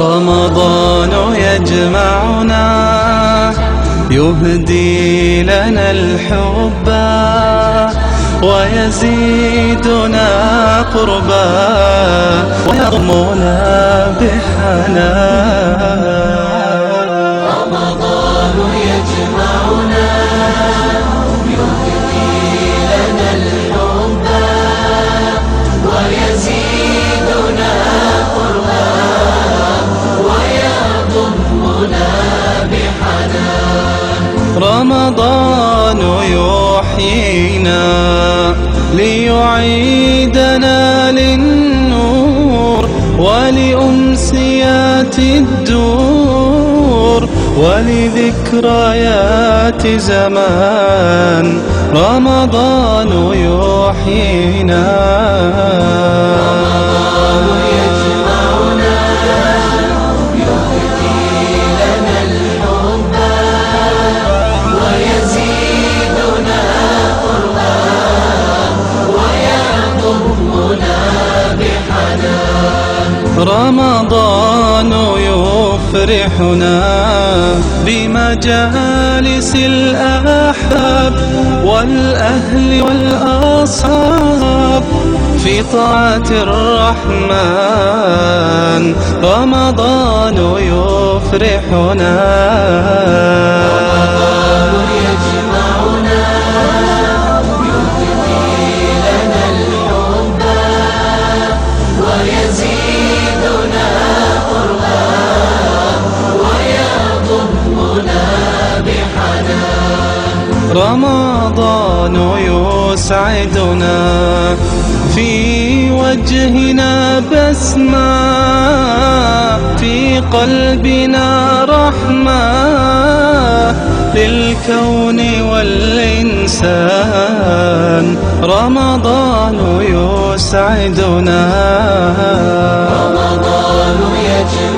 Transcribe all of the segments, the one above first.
رمضان يجمعنا يهدي لنا الحب ويزيدنا قربا ويغمنا بحنان رمضان يحيينا ليعيدنا للنور ولأمسيات الدور ولذكريات زمان رمضان يحيينا رمضان يفرحنا بمجالس الأحباب والأهل والأصحاب في طاعة الرحمن. رمضان يفرحنا. رمضان يجمعنا رمضان يسعدنا. في وجهنا بسمة في قلبنا رحمة. للكون والإنسان رمضان يسعدنا. رمضان يجمعنا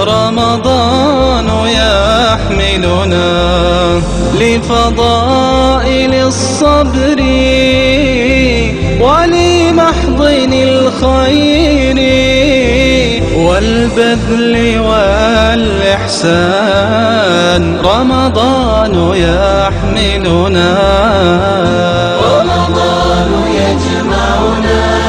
رمضان يحملنا لفضائل الصبر ولمحضن الخير والبذل والإحسان. رمضان يحملنا. رمضان يجمعنا.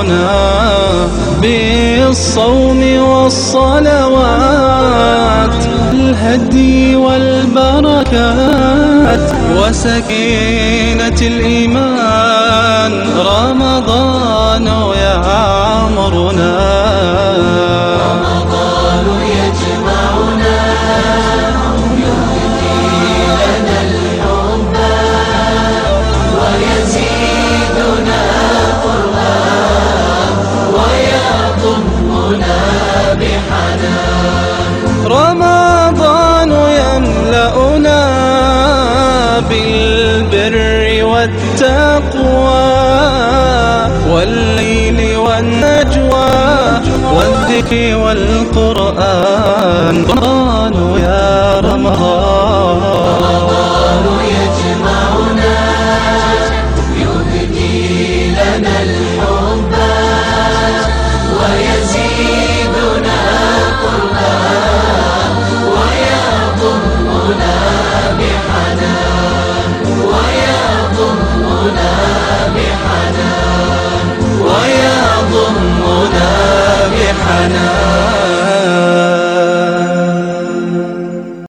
يعمرنا بالصوم والصلوات الهدي والبركات وسكينة الإيمان. رمضان يعمرنا رمضان والتقوى والليل والنجوى والذكر والقرآن. رمضان يا رمضان رمضان.